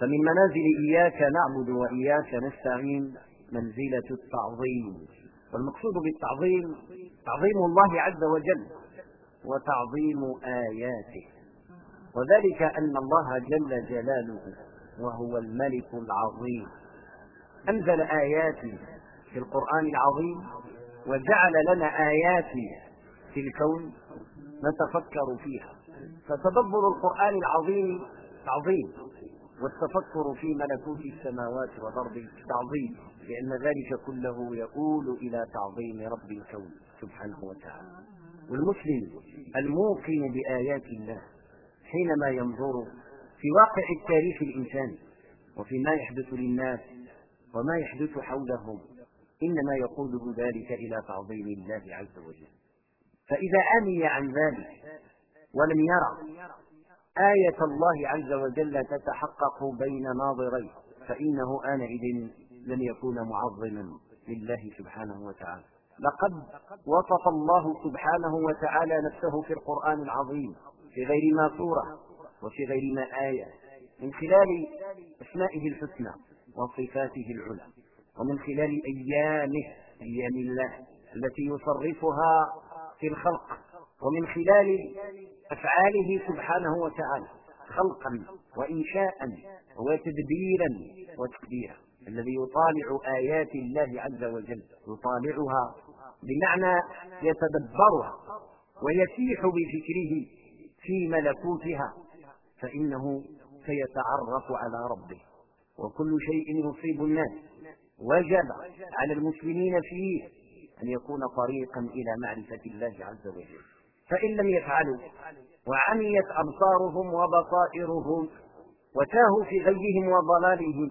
فمن منازل إياك نعبد وإياك نستعين منزلة التعظيم. والمقصود بالتعظيم تعظيم الله عز وجل وتعظيم آياته. وذلك أن الله جل جلاله وهو الملك العظيم. أنزل آيات في القرآن العظيم وجعل لنا آيات في الكون نتفكر فيها. فتدبر القرآن العظيم تعظيم. والتفكر في ملكوت السماوات والأرض تعظيم لأن ذلك كله يؤول إلى تعظيم رب الكون سبحانه وتعالى. والمسلم الموقن بآيات الله حينما ينظر في واقع التاريخ الإنساني وفيما يحدث للناس وما يحدث حولهم إنما يقوده ذلك إلى تعظيم الله عز وجل. فإذا عمي عن ذلك ولم يرى آية الله عز وجل تتحقق بين ناظريه فإنه آنئذ لن يكون معظما لله سبحانه وتعالى. لقد وصف الله سبحانه وتعالى نفسه في القرآن العظيم في غير ما سورة وفي غير ما آية من خلال أسمائه الحسنى وصفاته العلى ومن خلال أيامه أيام الله التي يصرفها في الخلق ومن خلال أفعاله سبحانه وتعالى خلقا وإنشاء وتدبيرا وتقديرا الذي يطالع آيات الله عز وجل يطالعها بمعنى يتدبرها ويسيح بفكره في ملكوتها فإنه سيتعرف على ربه. وكل شيء يصيب الناس وجب على المسلمين فيه أن يكون طريقا إلى معرفة الله عز وجل. فإن لم يفعلوا. وعميت أبصارهم وبصائرهم وتاهوا في غيهم وضلالهم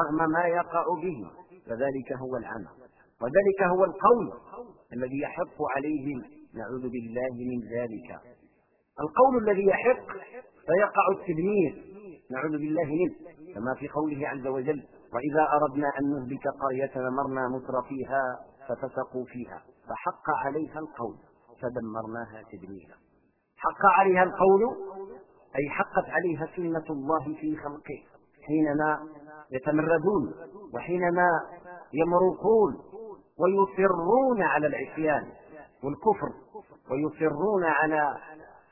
رغم ما يقع به فذلك هو العمى. وذلك هو القول الذي يحق عليهم. نعوذ بالله من ذلك. القول الذي يحق فيقع التدمير نعوذ بالله منه. كما في قوله عز وجل وإذا أردنا أن نهلك قرية مرنا متر فيها ففسقوا فيها. فحق عليها القول. فدمرناها تدميرا. حق عليها القول أي حقت عليها سنة الله في خلقه حينما يتمردون وحينما يمرقون ويصرون على العصيان والكفر ويصرون على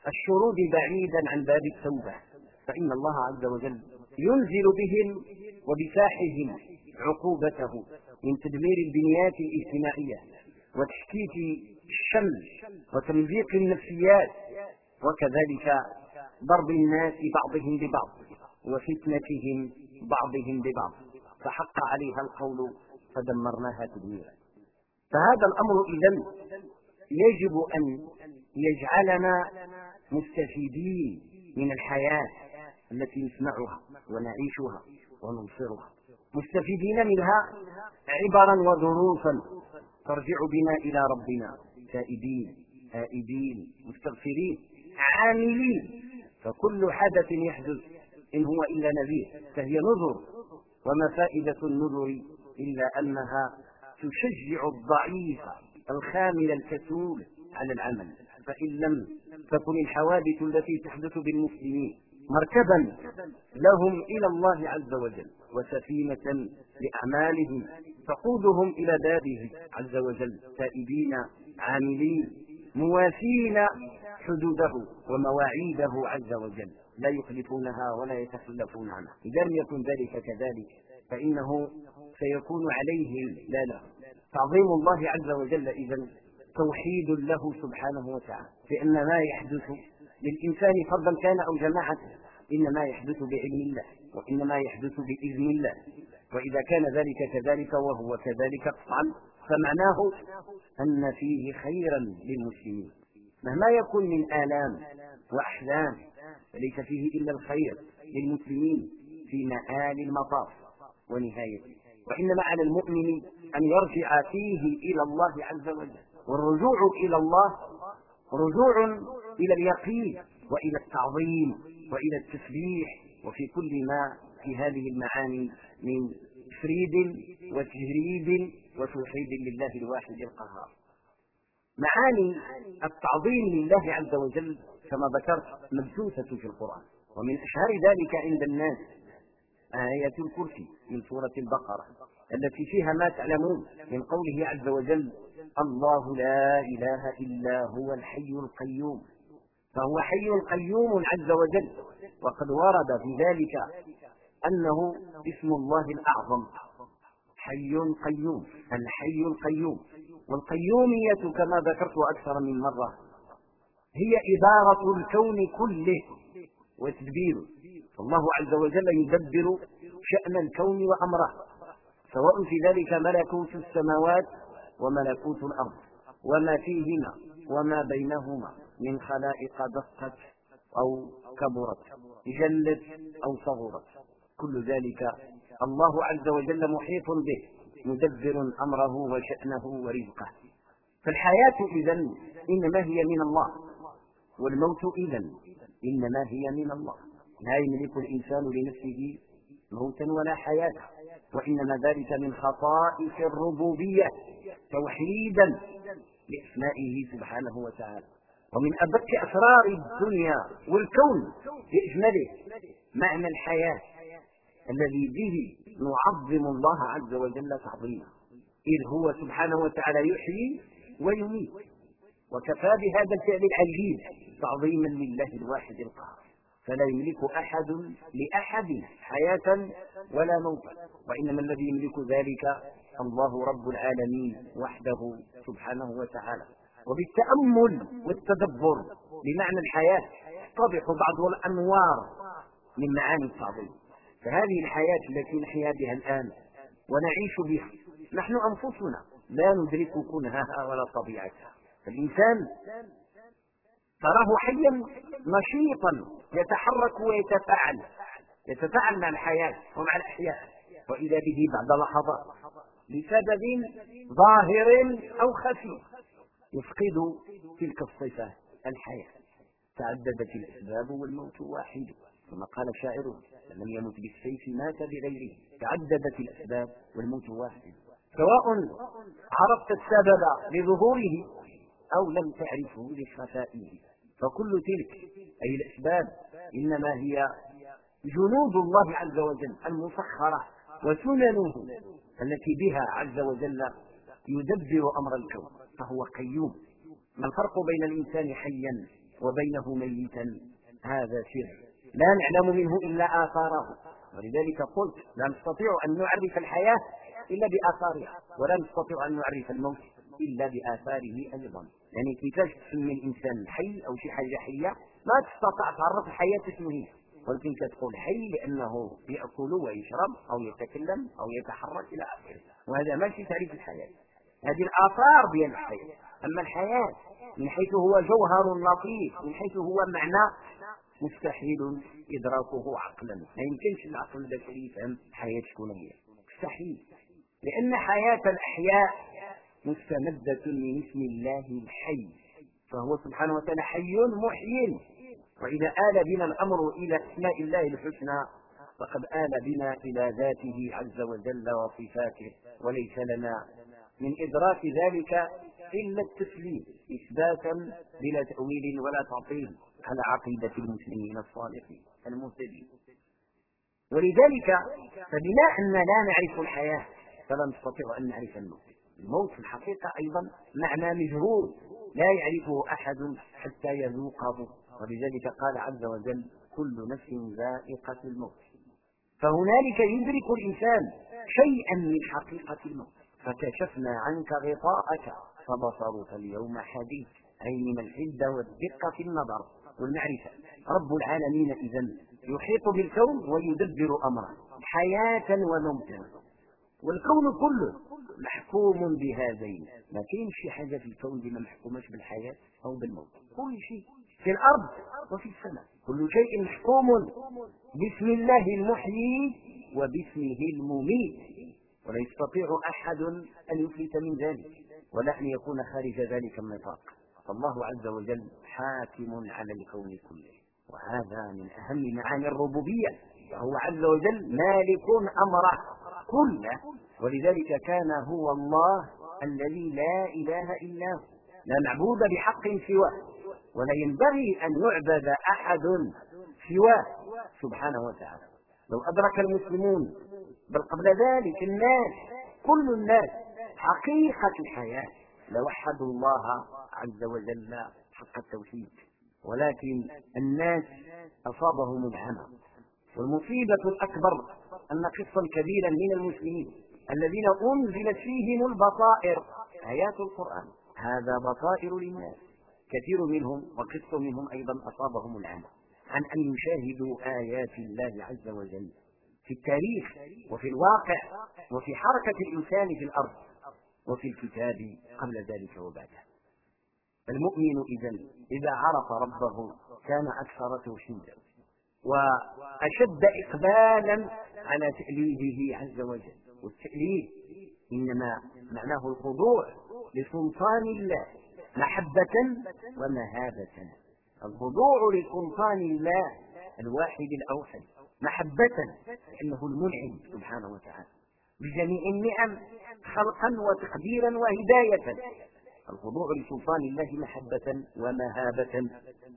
الشرود بعيدا عن باب التوبة. فإن الله عز وجل ينزل بهم وبساحهم عقوبته من تدمير البنيات الاجتماعية وتشكيك الشمل وتمزيق النفسيات وكذلك ضرب الناس بعضهم ببعض وفتنتهم بعضهم ببعض فحق عليها القول فدمرناها تدميرا. فهذا الأمر إذا يجب أن يجعلنا مستفيدين من الحياة التي نسمعها ونعيشها ونبصرها. مستفيدين منها عبرا ودروسا ترجع بنا إلى ربنا. تائبين آئبين مستغفرين عاملين. فكل حدث يحدث إن هو إلا نذير فهي نذر. وما فائدة النذر إلا أنها تشجع الضعيف الخامل الكسول على العمل. فإن لم تكن الحوادث التي تحدث بالمسلمين مركبا لهم إلى الله عز وجل وسفينة لأعمالهم تقودهم إلى بابه عز وجل تائبين عاملين مواسين حدوده ومواعيده عز وجل. لا يخلفونها ولا يتخلفون عنها. إذا لم يكن ذلك كذلك فإنه سيكون عليهم لا لا. تعظيم الله عز وجل إذا توحيد له سبحانه وتعالى. لأن ما يحدث للإنسان فردا كان أو جماعة إنما يحدث بعلم الله وإنما يحدث بإذن الله. وإذا كان ذلك كذلك وهو كذلك قطعا فمعناه أن فيه خيرا للمسلمين. مهما يكون من آلام وأحزان فليس فيه إلا الخير للمسلمين في مآل المطاف ونهايته. وإنما على المؤمن أن يرجع فيه إلى الله عز وجل. والرجوع إلى الله رجوع إلى اليقين وإلى التعظيم وإلى التسبيح وفي كل ما في هذه المعاني من تفريد وتجريد وتوحيد لله الواحد القهار. معاني التعظيم لله عز وجل كما ذكرت مبثوثة في القرآن. ومن أشهر ذلك عند الناس آية الكرسي من سورة البقرة التي فيها ما تعلمون من قوله عز وجل الله لا إله إلا هو الحي القيوم فهو حي قيوم عز وجل. وقد ورد في ذلك أنه اسم الله الأعظم. حي قيوم الحي القيوم. والقيومية كما ذكرت أكثر من مرة هي إدارة الكون كله وتدبيره. فالله عز وجل يدبر شأن الكون وأمره سواء في ذلك ملكوت السماوات وملكوت الأرض وما فيهما وما بينهما من خلائق دقت أو كبرت جلت أو صغرت. كل ذلك الله عز وجل محيط به مدبر أمره وشأنه ورزقه. فالحياة إذا إنما هي من الله والموت إذا إنما هي من الله. لا يملك الإنسان لنفسه موتا ولا حياة وإنما ذلك من خصائص الربوبية. توحيدا لأسمائه سبحانه وتعالى. ومن أبك أسرار الدنيا والكون بإجمله معنى الحياة. الذي به نعظم الله عز وجل تعظيما إذ هو سبحانه وتعالى يحيي ويميت. وكفى بهذا الفعل العجيب تعظيما لله الواحد القهار. فلا يملك أحد لأحد حياة ولا موتا. وإنما الذي يملك ذلك الله رب العالمين وحده سبحانه وتعالى. وبالتأمل والتدبر بمعنى الحياة تتضح بعض الأنوار من معاني التعظيم. فهذه الحياة التي نحيا بها الآن ونعيش بها نحن أنفسنا لا ندرك كنهها ولا طبيعتها. الإنسان تراه حيا نشيطا يتحرك ويتفاعل يتفاعل مع الحياة ومع الأحياء. وإذا به بعد لحظات لسبب ظاهر أو خفي يفقد تلك الصفة الحياة. تعددت الأسباب والموت واحد. كما قال الشاعر من يمت بالسيف مات بغيره تعددت الأسباب والموت واحد. سواء عرفت السبب لظهوره أو لم تعرفه لخفائه. فكل تلك أي الأسباب إنما هي جنود الله عز وجل المسخرة وسننه التي بها عز وجل يدبر أمر الكون فهو قيوم. ما الفرق بين الإنسان حيا وبينه ميتا؟ هذا سر. لا نعلم منه إلا آثاره. ولذلك قلت لا نستطيع أن نعرف الحياة إلا بآثارها ولا نستطيع أن نعرف الموت إلا بآثاره أيضا. يعني كيفاش تسمي الإنسان حي أو شي حاجة حية ما تستطيع تعرف الحياة اسمه ولكن تقول حي لأنه يأكل ويشرب أو يتكلم أو يتحرك إلى آخره. وهذا ماشي تعريف الحياة. هذه الآثار ديال الحياة. أما الحياة من حيث هو جوهر لطيف من حيث هو معنى مستحيل إدراكه عقلا. ما يمكنش العقل البشري يفهم حياة هي. مستحيل. لأن حياة الأحياء مستمدة من اسم الله الحي. فهو سبحانه وتعالى حي محيي. وإذا آل بنا الأمر إلى أسماء الله الحسنى فقد آل بنا إلى ذاته عز وجل وصفاته. وليس لنا من إدراك ذلك إلا التسليم إثباتا بلا تأويل ولا تعطيل. على عقيدة المسلمين الصالحين المهتدين. ولذلك فبما أن لا نعرف الحياة فلا نستطيع أن نعرف الموت. الموت في الحقيقة أيضا معنى مجهول لا يعرفه أحد حتى يذوقه. ولذلك قال عز وجل كل نفس ذائقة الموت فهنالك يدرك الإنسان شيئا من حقيقة الموت. فكشفنا عنك غطاءك فبصرك اليوم حديث أي من الحدة والدقة في النظر. والمعرفة رب العالمين إذا يحيط بالكون ويدبر أمره. حياة وموتا والكون كله محكوم بهذين. ما كاينش شي حاجة في الكون دي ما محكوماش بالحياة أو بالموت. كل شيء. في الأرض وفي السماء. كل شيء محكوم. باسم الله المحيي وباسمه المميت. ولا يستطيع أحد أن يفلت من ذلك. ولا أن يكون خارج ذلك النطاق فالله عز وجل حاكم على الكون كله. وهذا من أهم معاني الربوبية. فهو عز وجل مالك أمره كله. ولذلك كان هو الله الذي لا إله إلا هو. لا معبود بحق سواه. ولا ينبغي أن يعبد أحد سواه. سبحانه وتعالى. لو أدرك المسلمون بل قبل ذلك الناس كل الناس حقيقة الحياة لوحدوا الله عز وجل حق التوحيد. ولكن الناس أصابهم العمى والمصيبة الأكبر أن قسطا كبيرا من المسلمين الذين أنزلت فيهم البصائر آيات القرآن. هذا بصائر للناس. كثير منهم وقسط منهم أيضا أصابهم العمى عن أن يشاهدوا آيات الله عز وجل في التاريخ وفي الواقع وفي حركة الإنسان في الأرض وفي الكتاب قبل ذلك وبعده. المؤمن إذا إذا عرف ربه كان أكثر توحيدا وأشد إقبالا على تأليهه عز وجل. والتأليه إنما معناه الخضوع لسلطان الله محبة ومهابة. الخضوع لسلطان الله الواحد الأوحد محبة إنه المنعم سبحانه وتعالى. بجميع النعم خلقا وتقديرا وهداية. الخضوع لسلطان الله محبة ومهابة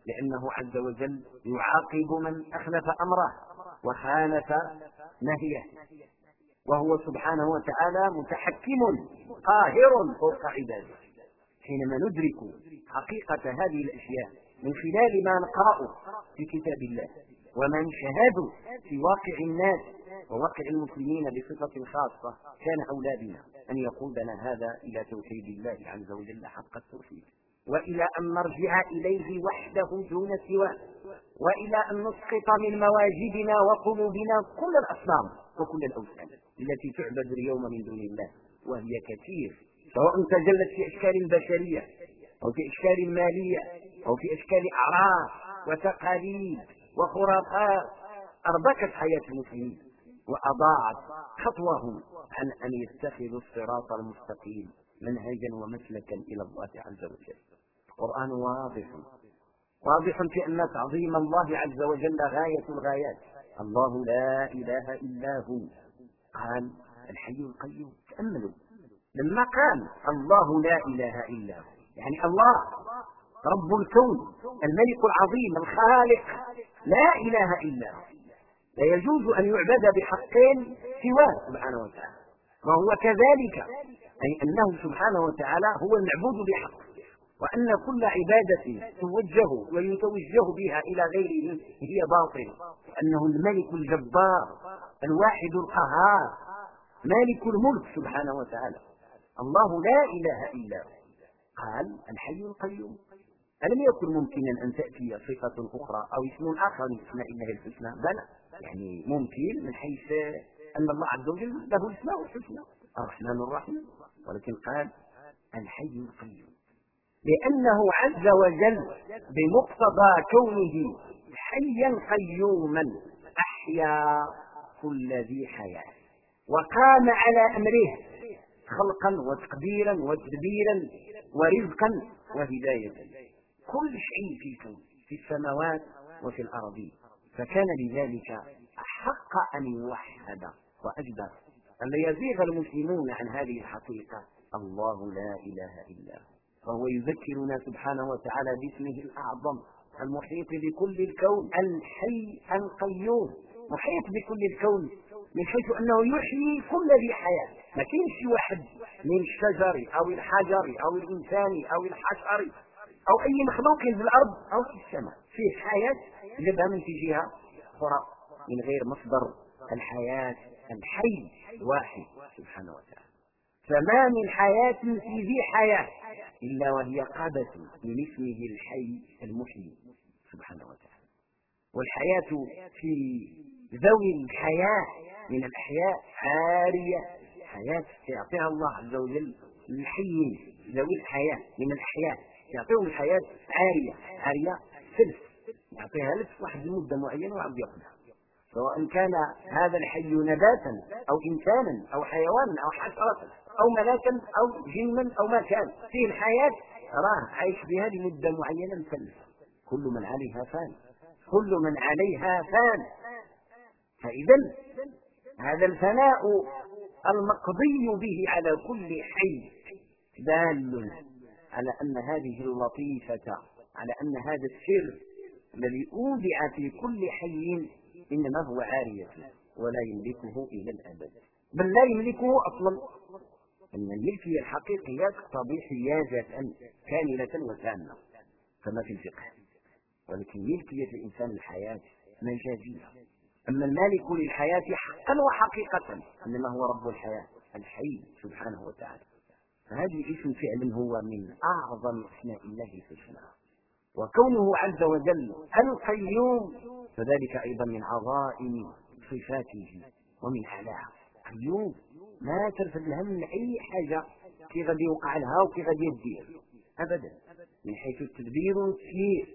لأنه عز وجل يعاقب من أخلف أمره وخالف نهيه وهو سبحانه وتعالى متحكم قاهر فوق عباده. حينما ندرك حقيقة هذه الأشياء من خلال ما نقرأ في كتاب الله وما نشهد في واقع الناس وواقع المسلمين بصفة خاصة كان أولى بنا أن يقودنا هذا إلى توحيد الله عز وجل حق التوحيد. وإلى أن نرجع إليه وحده دون سواه. وإلى أن نسقط من مواجدنا وقلوبنا كل الأصنام وكل الأوثان التي تعبد اليوم من دون الله وهي كثير سواء تجلت في أشكال بشرية أو في أشكال مالية أو في أشكال أعراف وتقاليد. وخرافات أربكت حياة المسلمين وأضاعت خطوهم. عن أن يتخذوا الصراط المستقيم منهجا ومسلكا إلى الله عز وجل؟ القرآن واضح. واضح في أن تعظيم الله عز وجل غاية الغايات. الله لا إله إلا هو. قال الحي القيوم تأملوا. لما قال الله لا إله إلا هو. يعني الله. رب الكون الملك العظيم الخالق. لا إله إلا هو. لا يجوز أن يعبد بحق سواه سبحانه وتعالى. وهو كذلك أي أنه سبحانه وتعالى هو المعبود بحق. وأن كل عبادة توجه ويتوجه بها إلى غيره هي باطل وأنه الملك الجبار الواحد القهار مالك الملك سبحانه وتعالى. الله لا إله إلا هو. قال الحي القيوم. ألم يكن ممكنا أن تأتي صفة أخرى أو اسم آخر من اسماء الله الحسنى؟ بلى. يعني ممكن من حيث أن الله عز وجل له الأسماء الحسنى. الرحمن الرحيم. ولكن قال الحي القيوم. لأنه عز وجل بمقتضى كونه حيا قيوما أحيا كل ذي حياة. وقام على أمره خلقا وتقديرا وتدبيرا ورزقا وهداية. كل شيء في الكون في السماوات وفي الأرض. فكان لذلك أحق أن يوحد وأجدر أن يزيغ المسلمون عن هذه الحقيقة. الله لا إله إلا هو. فهو يذكرنا سبحانه وتعالى باسمه الأعظم المحيط بكل الكون الحي القيوم. محيط بكل الكون من حيث أنه يحيي كل ذي حياة. ما كاينش واحد من الشجر أو الحجر أو الإنسان أو الحشر. أو أي مخلوق في الأرض أو في السماء. فيه حياة جابها من في جهة أخرى من غير مصدر. الحياة الحي الواحد سبحانه وتعالى. فما من حياة في ذي حياة إلا وهي قادة من اسمه الحي المحيي سبحانه وتعالى. والحياة في ذوي الحياة من الأحياء عارية. حياة يعطيها الله عز وجل للحي ذوي الحياة من الأحياء. يعطيهم الحياة عارية عارية سلف يعطيها لك واحد المدة معينة وعبد ياخذها. سواء كان هذا الحي نباتا أو إنسانا أو حيوانا أو حشرة أو ملاكا أو جنا أو ما كان. فيه الحياة. راه عايش بها لمدة معينة مثلثة كل من عليها فان. كل من عليها فان. فإذا هذا الفناء المقضي به على كل حي. دال على أن هذه اللطيفة على أن هذا السر الذي أودع في كل حي إنما هو عارية ولا يملكه إلى الأبد. بل لا يملكه أصلا. أن الملكية الحقيقية تقتضي حيازة كاملة وتامة كما في الفقه. ولكن ملكية الإنسان الحياة مجازية. أما المالك للحياة حقا وحقيقة إنما هو رب الحياة الحي سبحانه وتعالى. فهذه اسم فعل هو من أعظم أسماء الله سبحانه وكونه عز وجل القيوم فذلك أيضا من عظائم صفاته ومن أعلاها قيوم ما ترفد الهم من أي حاجة كي غادي يوقع لها وكي غادي يدير أبدا. من حيث التدبير والتسيير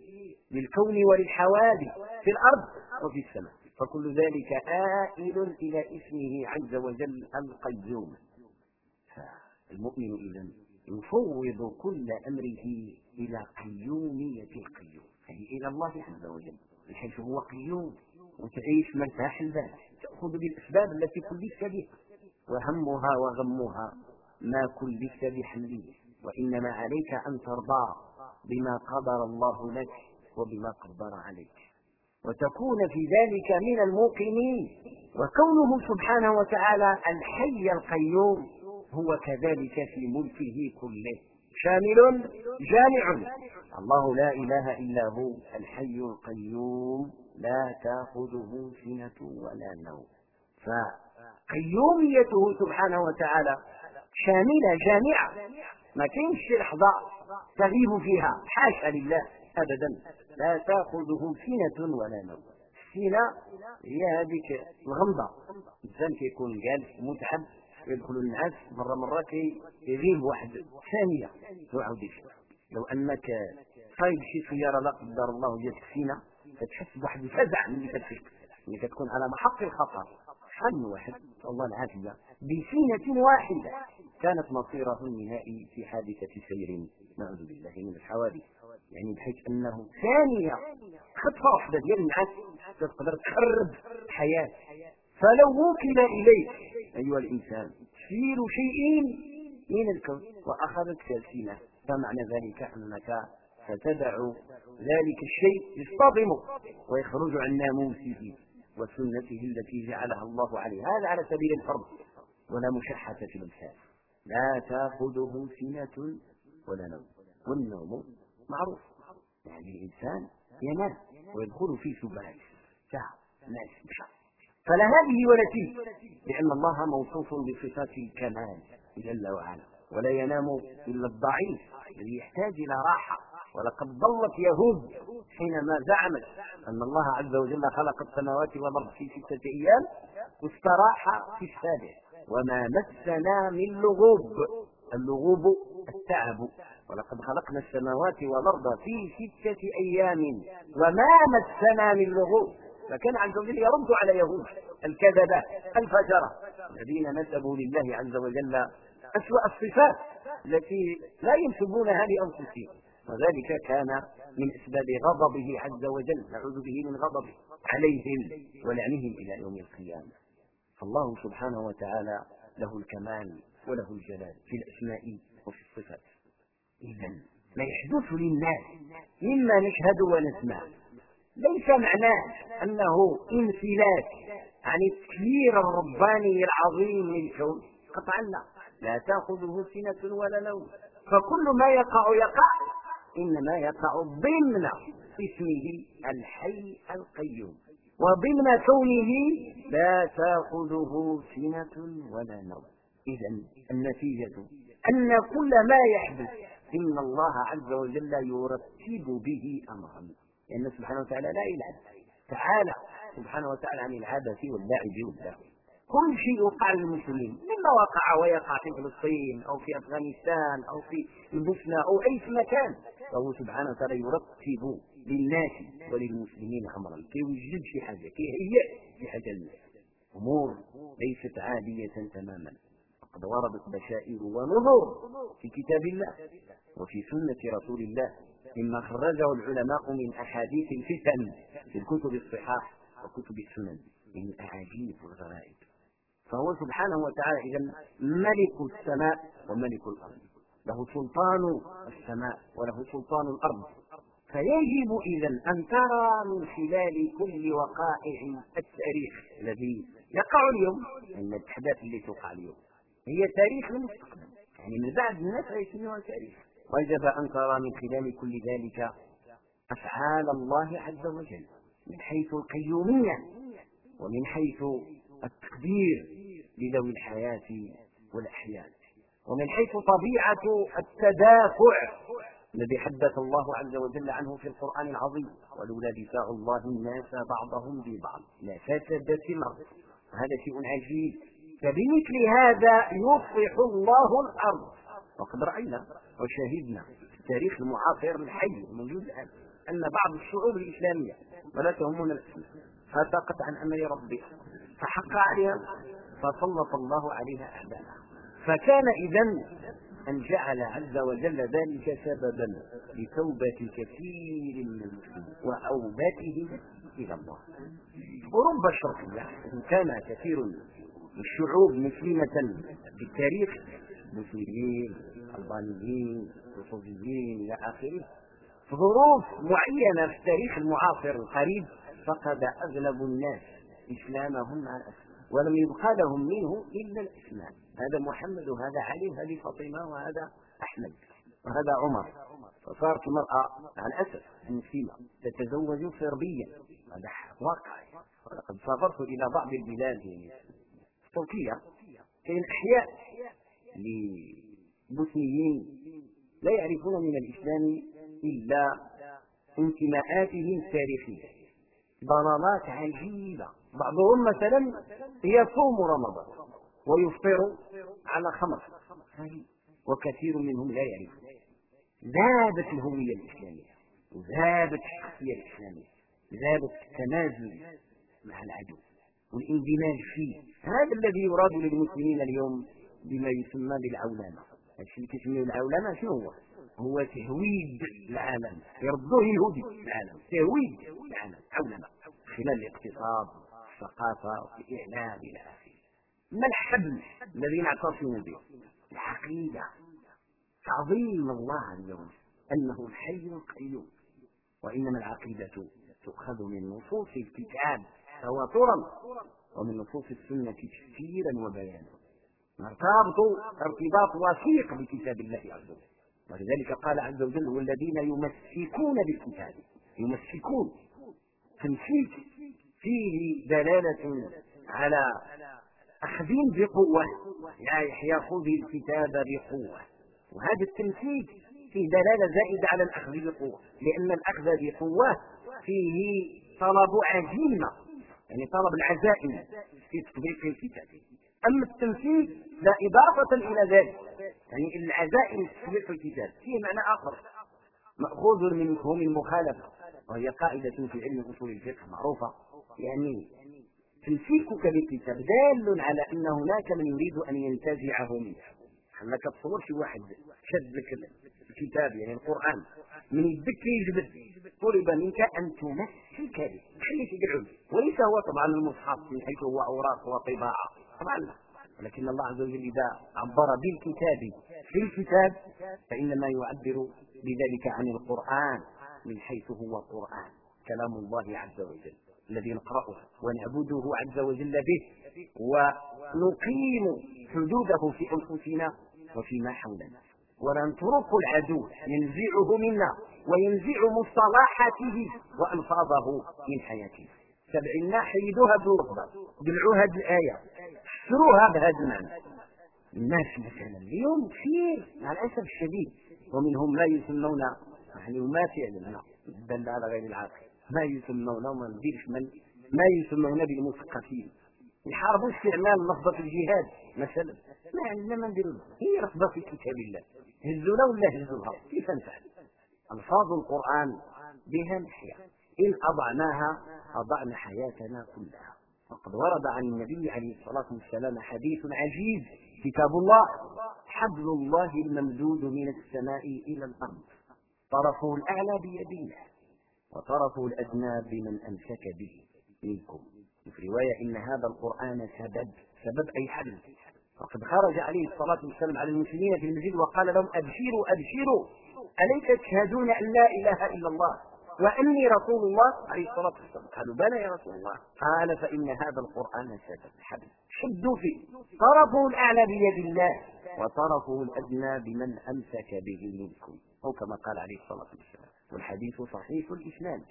للكون وللحوادث في الأرض وفي السماء. فكل ذلك آئل إلى اسمه عز وجل القيوم. فالمؤمن إذا يفوض كل أمره إلى قيومية القيوم أي إلى الله عز وجل من حيث هو قيوم وتعيش مرتاح البال تأخذ بالأسباب التي كلفت بها وهمها وغمها ما كلفت بحمله وإنما عليك أن ترضى بما قدر الله لك وبما قدر عليك. وتكون في ذلك من الموقنين وكونه سبحانه وتعالى الحي القيوم. هو كذلك في ملكه كله. شامل؟ جامع. الله لا إله إلا هو الحي القيوم لا تأخذه سنه ولا نوم. فقيوميته سبحانه وتعالى شاملة جامعة. ما كاينش لحظة تغيب فيها. حاشا لله ابدا. لا تأخذه سنه ولا نوم. السنة هي هذيك الغمضة. الانسان كيكون جالس متعب يدخل النعاس مرة مرة كيغيب واحد. ثانية ويعاود يفيق لو أنك صايب شي سيارة لا قدر الله جاتك سينه فتحس بواحد الفزع ملي كتفيق ملي كتكون على محق الخطر. حل واحد؟ نسال الله العافية. بسينة واحدة. كانت مصيرة النهائي في حادثة سير. نعوذ بالله من الحوادث. يعني بحيث أنه ثانية. خطفه واحدة ديال النعاس. تقدر تخرب الحياة فلو وكل إليك. أيها الإنسان تسير شيء من الكون واخذتك السنة فمعنى ذلك؟ أنك ستدع ذلك الشيء يصطدم ويخرج عن ناموسه وسنته التي جعلها الله عليه. هذا على سبيل الفرض ولا مشحة في الإنسان. لا تأخذه سنة ولا نوم. والنوم معروف. يعني الإنسان ينام ويدخل في سبات ساعة ناس فلا هذه ولا تلك لأن الله موصوف بصفات الكمال جل وعلا ولا ينام إلا الضعيف الذي يحتاج إلى راحة. ولقد ضلت يهود حينما زعمت أن الله عز وجل خلق السماوات والأرض في ستة أيام واستراح في السابع. وما مسنا من لغوب اللغوب التعب. ولقد خلقنا السماوات والأرض في ستة أيام. وما مسنا من لغوب فكان عز وجل يرد على يهود الكذبة الفجرة. الذين نسبوا لله عز وجل أسوأ الصفات التي لا ينسبونها لأنفسهم وذلك كان من أسباب غضبه عز وجل نعوذ به من غضبه عليهم ولعنهم إلى يوم القيامة. فالله سبحانه وتعالى له الكمال وله الجلال في الأسماء وفي الصفات. إذا ما يحدث للناس مما نشهد ونسمع. ليس معناه أنه انفلات عن التكبير الرباني العظيم للكون. قطعا لا. لا تأخذه سنة ولا نوم. فكل ما يقع يقع. إنما يقع ضمن اسمه الحي القيوم. وضمن كونه لا تأخذه سنة ولا نوم. إذا النتيجة أن كل ما يحدث إن الله عز وجل يرتب به أمرا. لأن سبحانه وتعالى لا يلعب. تعالى. سبحانه وتعالى عن العبث واللعب واللهو كل شيء يوقع للمسلمين. مما وقع ويقع في فلسطين أو في أفغانستان أو في البوسنه أو أي في مكان. فهو سبحانه وتعالى يرتب للناس وللمسلمين امرا. كيوجد شي حاجة. كيهيئ شي حاجة للناس. أمور ليست عادية تماما. وقد وردت بشائر ونذر في كتاب الله وفي سنة رسول الله. مما خرجه العلماء من أحاديث الفتن في الكتب الصحاح وكتب السنن من الاعاجيب والغرائب. فهو سبحانه وتعالى إذا ملك السماء وملك الأرض. له سلطان السماء وله سلطان الأرض. فيجب إذا أن ترى من خلال كل وقائع التاريخ الذي يقع اليوم أن الأحداث اللي توقع اليوم هي تاريخ المستقبل يعني من بعد الناس يسميها تاريخ وجب أن ترى من خلال كل ذلك أفعال الله عز وجل من حيث القيومية ومن حيث التقدير لذوي الحياة والأحياء ومن حيث طبيعة التدافع الذي حدث الله عز وجل عنه في القرآن العظيم. ولولا دفاع الله الناس بعضهم ببعض لفسدت الأرض. هذا شيء عجيب. فبمثل هذا يصلح الله الأرض. وقد رأينا وشهدنا في التاريخ المعاصر الحي الموجود الآن أن بعض الشعوب الإسلامية ولا تهمنا الإسلام فتقت عن أمر ربها فحق عليها فسلط الله عليها أعداءها. فكان إذا أن جعل عز وجل ذلك سببا لتوبة كثير من المسلمين وأوبتهم إلى الله. أوروبا الشرقية إن كان كثير من الشعوب مسلمة بالتاريخ مسلمين ألبانيين رسوبيين إلى آخره. في ظروف معينة في التاريخ المعاصر القريب فقد أغلب الناس إسلامهم مع الأسف ولم يبقى لهم منه إلا الإسلام. هذا محمد وهذا علي وهذه فاطمة وهذا أحمد وهذا عمر. فصارت المرأة مع الأسف المسلمة تتزوج صربيا. هذا واقع ولقد سافرت إلى بعض البلاد في تركيا كاين أحياء لبوسنيين لا يعرفون من الإسلام إلا انتماءاتهم التاريخية. ضلالات عجيبة. بعضهم مثلا يصوم رمضان ويفطر على خمر. وكثير منهم لا يعرف ذابت الهوية الإسلامية وذابت الشخصية الإسلامية ذابت التنازل مع العدو والاندماج فيه. هذا الذي يراد للمسلمين اليوم بما يسمى بالعولمة. الشيء اللي كيسميه العولمة شنو هو؟ هو تهويد العالم. يردوه اليهودي العالم. تهويد العالم. عولمة. خلال الاقتصاد الثقافة والإعلام إلى آخره. ما الحبل الذي نعتصم به العقيدة. تعظيم الله وجل أنه الحي القيوم. وإنما العقيدة تؤخذ من نصوص الكتاب تواترا ومن نصوص السنة تفسيرا وبيانا. نرتبط ارتباط وثيق بكتاب الله عز وجل. ولذلك قال عز وجل والذين يمسكون بالكتاب يمسكون. تمسيك فيه دلالة على أخذ بقوة. يا يحيى خذ الكتاب بقوة. وهذا التمسيك فيه دلالة زائدة على الأخذ بقوة لأن الأخذ بقوة فيه طلب عزيمة يعني طلب العزائم في تطبيق الكتاب. أما التمسيك لا إضافة إلى ذلك. يعني العزائم في الكتاب. فيه معنى آخر. مأخوذ من مفهوم المخالفة. وهي قاعدة في علم أصول الفقه معروفة. يعني تمسيكك بالكتاب دال على أن هناك من يريد أن ينتزعه منك. انك تصور شي واحد. شد لك الكتاب يعني القرآن. من يدك يجبد. طلب منك أن تمسك به خليه يدعو. وليس هو طبعا المصحف من حيث هو أوراق وطباعة. طبعا لا ولكن الله عز وجل إذا عبر بالكتاب في الكتاب فإنما يعبر بذلك عن القرآن من حيث هو قرآن. كلام الله عز وجل الذي نقرأه ونعبده عز وجل به ونقيم حدوده في أنفسنا وفيما حولنا. ونترك العدو ينزعه منا وينزع مصطلحاته وألفاظه من حياتنا. سبعنا حيدوها بالرغبة هذه الآية. فسروها بهذا المعنى الناس مثلا اليوم كثير مع الأسف الشديد ومنهم لا يسمون يعني وما فعلا دل على غير العاقل. ما يسمون وما نديرش من ما يسمون بالمثقفين. يحاربوا استعمال لفظة الجهاد مثلا. ما عندنا ما نديروا هي لفظة في كتاب الله. هزونا ولا هزوها كيف نفعل؟ ألفاظ القرآن بها نحيا إن أضعناها أضعنا حياتنا كلها. وقد ورد عن النبي عليه الصلاة والسلام حديث عجيب كتاب الله حبل الله الممدود من السماء إلى الأرض. طرفه الأعلى بيد الله وطرفه الأدنى بمن أمسك به منكم. في رواية إن هذا القرآن سبب سبب أي حدث وقد خرج عليه الصلاة والسلام على المسلمين في المسجد وقال لهم أبشروا أبشروا أليس تشهدون أن لا إله إلا الله؟ وإني رسول الله عليه الصلاة والسلام. قالوا بلى يا رسول الله. قال فإن هذا القرآن شدد حبل شدوا فيه. طرفه الأعلى بيد الله وطرفه الأدنى بمن أمسك به منكم. أو كما قال عليه الصلاة والسلام. والحديث صحيح الإسناد.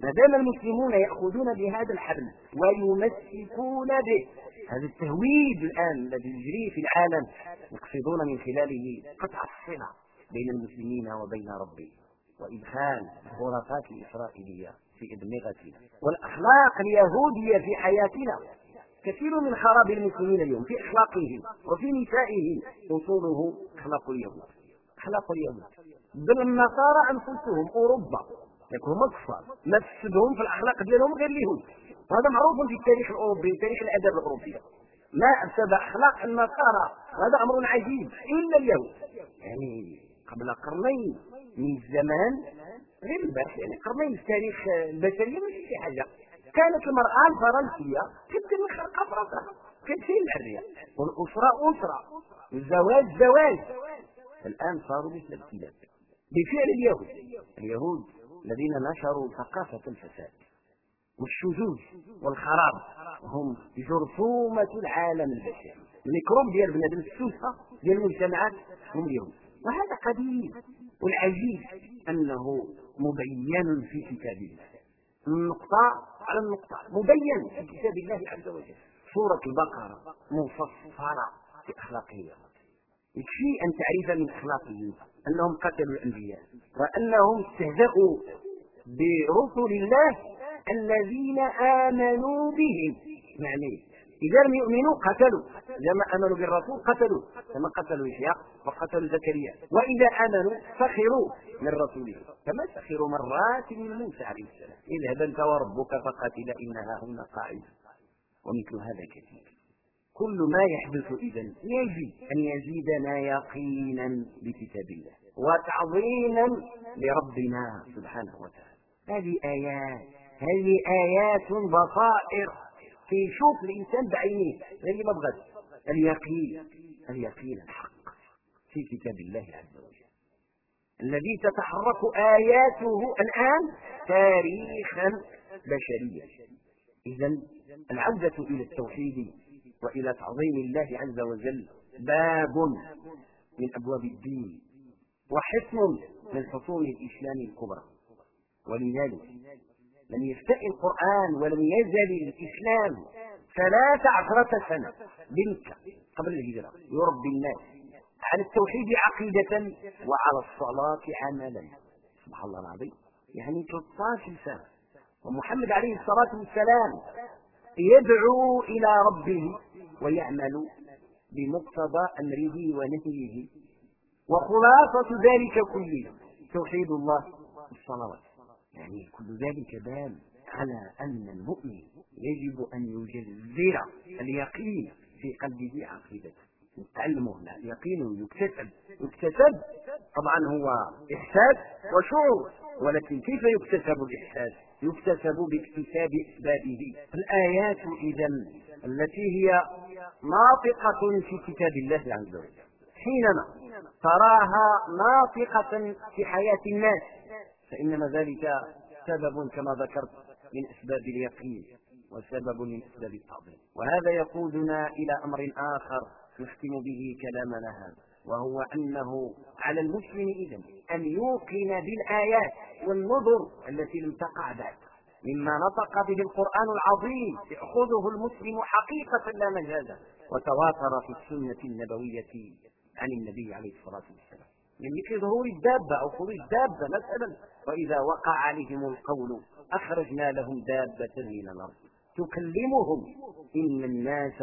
ما دام المسلمون يأخذون بهذا الحبل ويمسكون به هذا التهويد الآن الذي يجري في العالم يقصدون من خلاله قطع الصله بين المسلمين وبين ربهم. وإدخال الخرافات الإسرائيلية في ادمغتنا والأخلاق اليهودية في حياتنا. كثير من خراب المسلمين اليوم في إخلاقهم وفي نسائهم أصوله أخلاق اليهود. أخلاق اليهود. بل النصارى أنفسهم أوروبا يكونوا كفار نفسدهم في الأخلاق ديالهم غير اليهود. وهذا معروف في التاريخ الأوروبي تاريخ الأدب الأوروبي. ما أفسد أخلاق النصارى. وهذا أمر عجيب إلا اليهود. يعني قبل قرنين من الزمان غير البارح يعني قرنين في تاريخ البشرية ماشي شي حاجة. كانت المرأة الفرنسية تبدا من خلقها فرنسا. كان فين الحريه والأسرة أسرة. والزواج زواج. الان صاروا مثل الكلاب. بفعل اليهود. اليهود الذين نشروا ثقافة الفساد والشذوذ والخراب. هم جرثومة العالم البشري. الميكروب ديال بنادم السوسة ديال المجتمعات هم اليهود. وهذا قديم. والعجيب أنه مبين في كتاب الله. النقطة على النقطة. مبين في كتاب الله عز وجل. سورة البقرة مفصلة في أخلاقهم يكفي أن تعرف من أخلاقهم أنهم قتلوا الأنبياء وأنهم استهزأوا برسل الله الذين آمنوا بهم. يعني إذا لم يؤمنوا قتلوا. إذا ما آمنوا بالرسول قتلوا. كما قتلوا يحيى وقتلوا زكريا. وإذا آمنوا سخروا من رسوله. كما سخروا مرات من موسى عليه السلام. اذهب أنت وربك فقاتل إنها هنا قاعدة ومثل هذا كثير. كل ما يحدث إذا يجب أن يزيدنا يقينا بكتاب الله. وتعظيما لربنا سبحانه وتعالى. هذه آيات. هذه آيات بصائر كيشوف الإنسان بعينيه غير ما بغاش. اليقين اليقين الحق في كتاب الله عز وجل. الذي تتحرك آياته الآن تاريخا بشريا. اذا العودة إلى التوحيد وإلى تعظيم الله عز وجل باب من أبواب الدين وحصن من حصون الإسلام الكبرى. ولذلك لم يفتئ القرآن ولم يزل الإسلام ثلاث عشرة سنة. بمكة قبل الهجرة يربي الناس. على التوحيد عقيدة وعلى الصلاة عملا. سبحان الله العظيم. يعني 13 سنة ومحمد عليه الصلاة والسلام يدعو إلى ربه ويعمل بمقتضى أمره ونهيه. وخلاصة ذلك كله توحيد الله الصلوات يعني كل ذلك دال على أن المؤمن يجب أن يجذر اليقين في قلبه عقيدته تعلمه هنا. اليقين يكتسب. يكتسب طبعا هو إحساس وشعور ولكن كيف يكتسب الإحساس؟ يكتسب باكتساب أسبابه الآيات إذا التي هي ناطقة في كتاب الله عز وجل. حينما تراها ناطقة في حياة الناس. فإنما ذلك سبب كما ذكرت من أسباب اليقين وسبب من أسباب التعظيم. وهذا يقودنا إلى أمر آخر نختم به كلامنا هذا وهو أنه على المسلم إذا أن يوقن بالآيات والنظر التي لم تقع بعد. مما نطق به القرآن العظيم يأخذه المسلم حقيقة لا مجازا وتواتر في السنة النبوية عن النبي عليه الصلاة والسلام. من مثل ظهور الدابة أو خروج الدابة مثلا وإذا وقع عليهم القول أخرجنا لهم دابة من الأرض. تكلمهم. إن الناس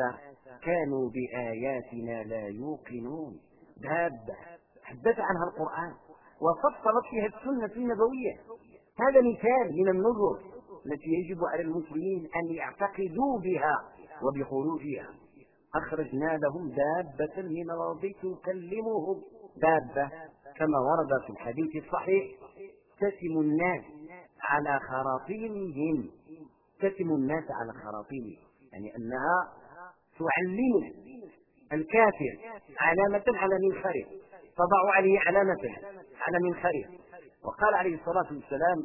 كانوا بآياتنا لا يوقنون. دابة. حدث عنها القرآن. وفصلت فيها السنة النبوية. هذا مثال من النظر التي يجب على المسلمين أن يعتقدوا بها وبخروجها أخرجنا لهم دابة من الأرض. تكلمهم. دابة كما ورد في الحديث الصحيح تسم الناس على خراطيمهم تسم الناس على خراطيمهم. يعني أنها تعلم الكافر علامة على منخره تضع عليه علامة على منخره وقال عليه الصلاة والسلام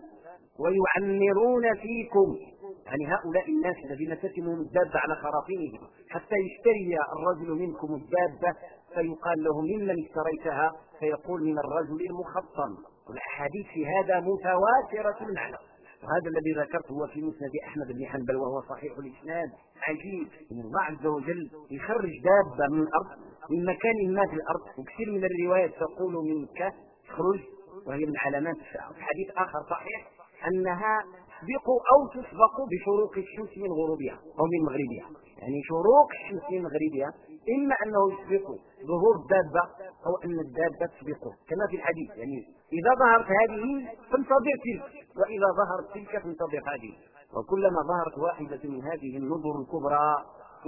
ويعمرون فيكم يعني هؤلاء الناس الذين تتمهم الدابة على خراطيمهم حتى يشتري الرجل منكم الدابة فيقال له ممن اشتريتها؟ فيقول من الرجل المخطم والأحاديث في هذا متواترة المعنى وهذا الذي ذكرته هو في مسند أحمد بن حنبل وهو صحيح الإسناد. عجيب. إن الله عز وجل يخرج دابة من الأرض من مكان ما في الأرض. وكثير من الروايات تقول منك تخرج وهي من علامات الساعة حديث آخر صحيح أنها تسبق أو تسبق بشروق الشمس من غروبها أو من مغربها. يعني شروق الشمس من مغربها إما أنه يسبق ظهور الدابه أو أن الدابة تسبقه كما في الحديث يعني إذا ظهرت هذه فانتظر تلك وإذا ظهرت تلك فانتظر هذه. وكلما ظهرت واحدة من هذه النظر الكبرى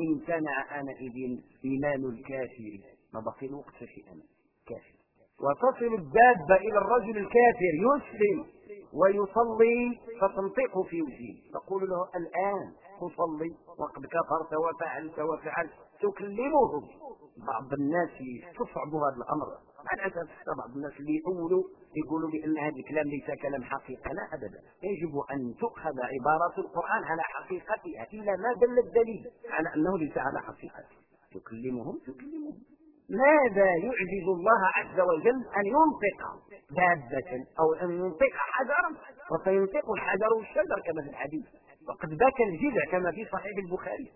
امتنع آنئذ إيمان الكافر. ما بقي الوقت فشيئا. كافر. وتصل الدابة إلى الرجل الكافر يسلم. ويصلي فتنطق في وجهه. تقول له الآن تصلي وقد كفرت وفعلت وفعلت. تكلمهم. بعض الناس يستصعب هذا الأمر. مع الأسف بعض الناس اللي يقولوا يقولوا بأن هذا الكلام ليس كلام حقيقة. لا أبدا. يجب أن تؤخذ عبارات القرآن على حقيقتها. إلا ما دل الدليل؟ على أنه ليس على حقيقته. تكلمهم تكلمهم. ماذا يعجز الله عز وجل أن ينطق دابة أو أن ينطق حجرا؟ وسينطق الحجر والشجر كما في الحديث. وقد بكى الجذع كما في صحيح البخاري.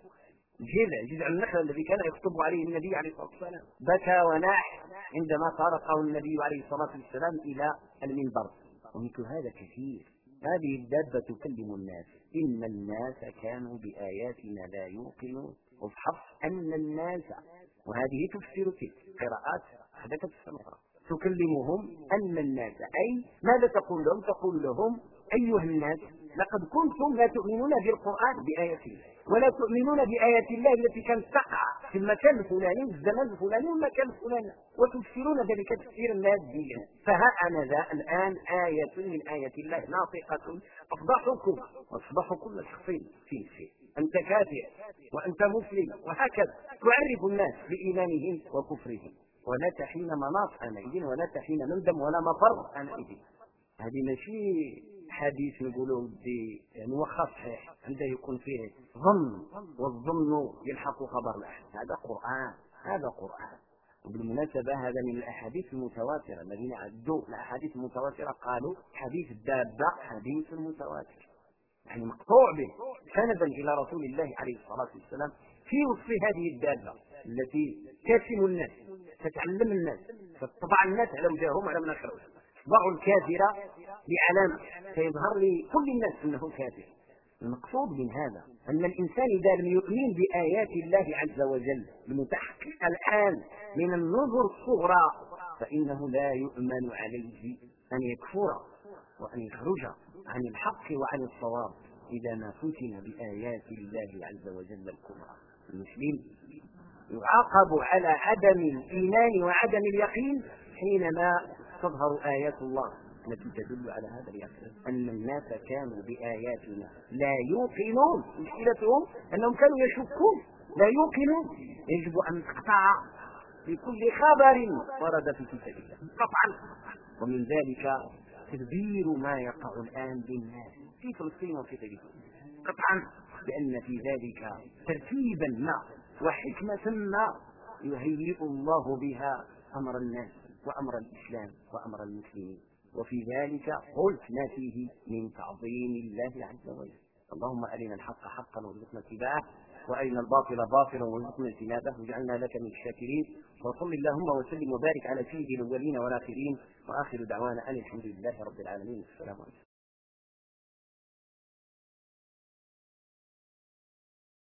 جذع جذع النخل الذي كان يخطب عليه النبي عليه الصلاة والسلام. بكى وناح عندما طرقه النبي عليه الصلاة والسلام إلى المنبر. ومثل هذا كثير. هذه الدابة تكلم الناس. إن الناس كانوا بآياتنا لا يوقنون. افحص أن الناس وهذه تفسر تلك قراءات حدثت السماء. تكلمهم أن الناس أي ماذا تقول لهم؟ تقول لهم أيها الناس لقد كنتم لا تؤمنون بالقرآن بآيات الله ولا تؤمنون بآيات الله التي كانت تقع في المكان الفلاني والزمان الفلاني والمكان الفلاني وتفسرون ذلك تفسيرا ماديا. فها أنا ذا الآن آية من آيات الله ناطقة أفضحكم وأصبح كل شخص في شيء أنت كافر وأنت مسلم وهكذا. تعرف الناس بإيمانهم وكفرهم. ولا حين مناص أنئذ ولا حين مندم ولا مفر أنئذ هذه ماشي حديث نقولوا بدي يعني وخا صحيح عنده يكون فيه ظن والظن يلحق خبر الأحد. هذا قرآن هذا قرآن. وبالمناسبة هذا من الأحاديث المتواترة. الذين عدوا الأحاديث المتواترة قالوا حديث الدابة حديث متواتر. يعني مقطوع به سندا إلى رسول الله عليه الصلاة والسلام في وصف هذه الدابة التي تسم الناس تتعلم الناس تطبع الناس على وجههم على مناخرهم تطبع الكافر بعلامة فيظهر لكل الناس أنه كافر. المقصود من هذا أن الإنسان إذا لم يؤمن بآيات الله عز وجل المتحققة الآن من النظر الصغرى فإنه لا يؤمن عليه أن يكفر وأن يخرج. عن الحق وعن الصواب إذا ما فتن بآيات الله عز وجل الكبرى. المسلم يعاقب على عدم الإيمان وعدم اليقين حينما تظهر آيات الله. التي تدل على هذا اليقين. أن الناس كانوا بآياتنا لا يوقنون. مشكلتهم أنهم كانوا يشكون. لا يوقنون. يجب أن تقطع بكل خبر ورد في كتاب الله قطعا. ومن ذلك تدبير ما يقع الآن بالناس. في فلسطين وفي غيرها قطعا لأن في ذلك ترتيبا ما وحكمة ما يهيئ الله بها أمر الناس وأمر الإسلام وأمر المسلمين. وفي ذلك قلت ما فيه من تعظيم الله عز وجل. اللهم أرنا الحق حقا وارزقنا اتباعه وأرنا الباطل باطلا وارزقنا اجتنابه واجعلنا لك من الشاكرين. وصل اللهم وسلم وبارك على سيد الأولين والآخرين وآخر دعوانا أن الحمد لله رب العالمين. السلام عليكم.